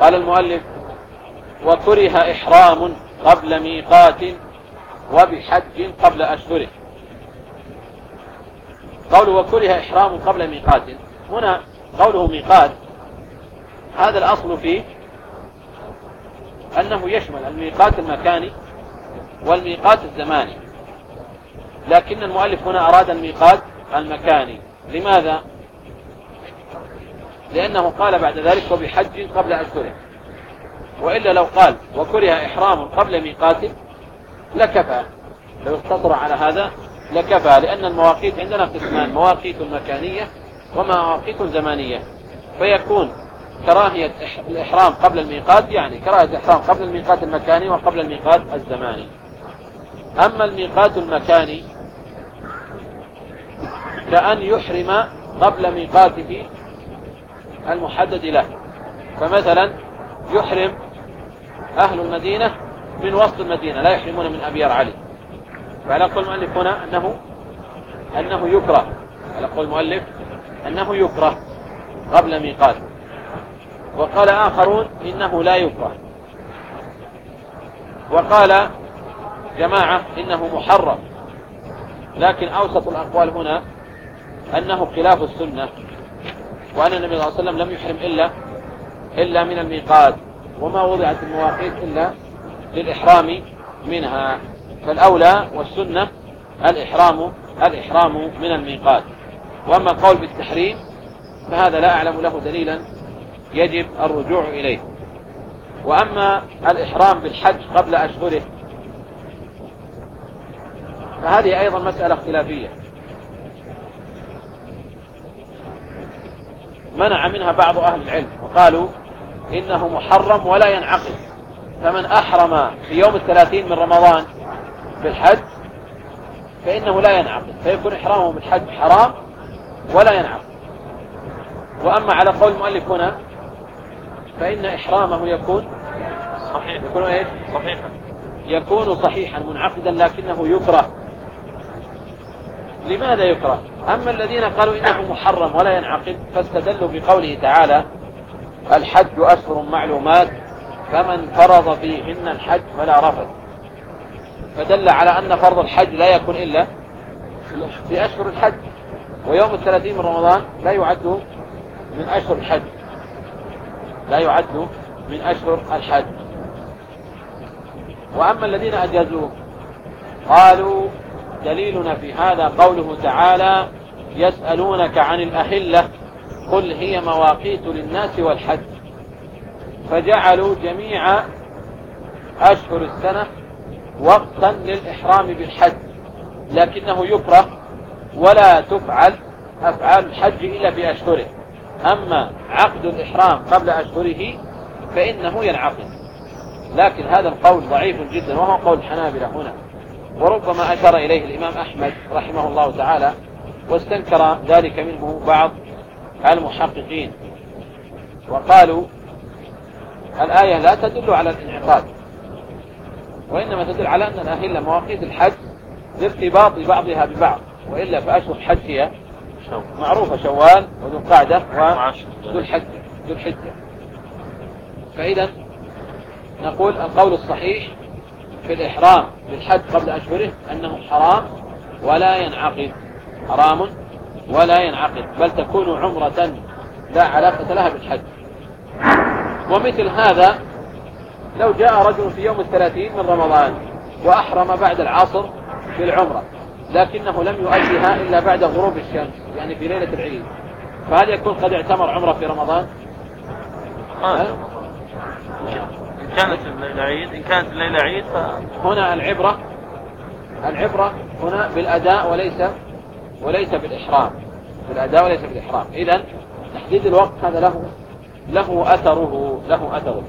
قال المؤلف وكره إحرام قبل ميقات وبحج قبل أشهره. قوله وكره إحرام قبل ميقات هنا قوله ميقات هذا الأصل فيه أنه يشمل الميقات المكاني والميقات الزماني. لكن المؤلف هنا أراد الميقات المكاني. لماذا؟ لأنه قال بعد ذلك وبحج قبل أشهره وإلا لو قال وكره إحرام قبل ميقاته لكفى. لو اقتصر على هذا لكفى لأن المواقيت عندنا قسمان مواقيت مكانية ومواقيت زمانية. فيكون كراهية الإحرام قبل الميقات يعني كراهية الإحرام قبل الميقات المكاني وقبل الميقات الزماني. أما الميقات المكاني كأن يحرم قبل ميقاته المحدد له. فمثلا يحرم أهل المدينة من وسط المدينة لا يحرمون من أبيار علي. فعلى قول المؤلف هنا أنه أنه يكره. على قول المؤلف أنه يكره قبل ميقات وقال آخرون إنه لا يكره. وقال جماعة إنه محرم. لكن أوسط الأقوال هنا أنه خلاف السنة. وأن النبي صلى الله عليه وسلم لم يحرم إلا إلا من الميقات وما وضعت المواقيت إلا للإحرام منها. فالأولى والسنة الإحرام الإحرام من الميقات. وأما القول بالتحريم فهذا لا أعلم له دليلا يجب الرجوع إليه. وأما الإحرام بالحج قبل أشهره فهذه أيضا مسألة اختلافية. منع منها بعض أهل العلم وقالوا إنه محرم ولا ينعقد. فمن أحرم في يوم الثلاثين من رمضان بالحج فإنه لا ينعقد. فيكون إحرامه بالحج حرام ولا ينعقد. وأما على قول المؤلف هنا فإن إحرامه يكون صحيح. يكون إيش؟ صحيحا. يكون صحيحا منعقدا لكنه يكره. لماذا يكره؟ أما الذين قالوا إنه محرم ولا ينعقد فاستدلوا بقوله تعالى الحج أشهر معلومات فمن فرض فيهن الحج فلا رفض فدل على أن فرض الحج لا يكون إلا في أشهر الحج ويوم الثلاثين من رمضان لا يعد من أشهر الحج. لا يعد من أشهر الحج. وأما الذين أجازوه قالوا دليلنا في هذا قوله تعالى يسألونك عن الأهلة قل هي مواقيت للناس والحج. فجعلوا جميع أشهر السنة وقتا للإحرام بالحج لكنه يكره ولا تفعل أفعال الحج إلا بأشهره. أما عقد الإحرام قبل أشهره فإنه ينعقد. لكن هذا القول ضعيف جدا وهو قول الحنابلة هنا. وربما أشار إليه الإمام أحمد رحمه الله تعالى واستنكر ذلك منه بعض المحققين. وقالوا الآية لا تدل على الانعقاد وإنما تدل على أن الأهلة مواقيت الحج لارتباط بعضها ببعض وإلا فأشهر الحج هي معروفة شوال وذو القعدة وذو الحجة ذو الحجة. فإذا نقول القول الصحيح في الإحرام بالحج قبل أشهره أنه حرام ولا ينعقد. حرام ولا ينعقد. بل تكون عمرة لا علاقة لها بالحج ومثل هذا لو جاء رجل في يوم الثلاثين من رمضان وأحرم بعد العصر بالعمرة لكنه لم يؤديها إلا بعد غروب الشمس يعني في ليلة العيد. فهل يكون قد اعتمر عمرة في رمضان؟ إن كانت الليلة عيد إن كانت الليلة عيد ف... هنا العبرة العبرة هنا بالأداء وليس وليس بالإحرام. بالأداء وليس بالإحرام. إذا تحديد الوقت هذا له له أثره له أثره.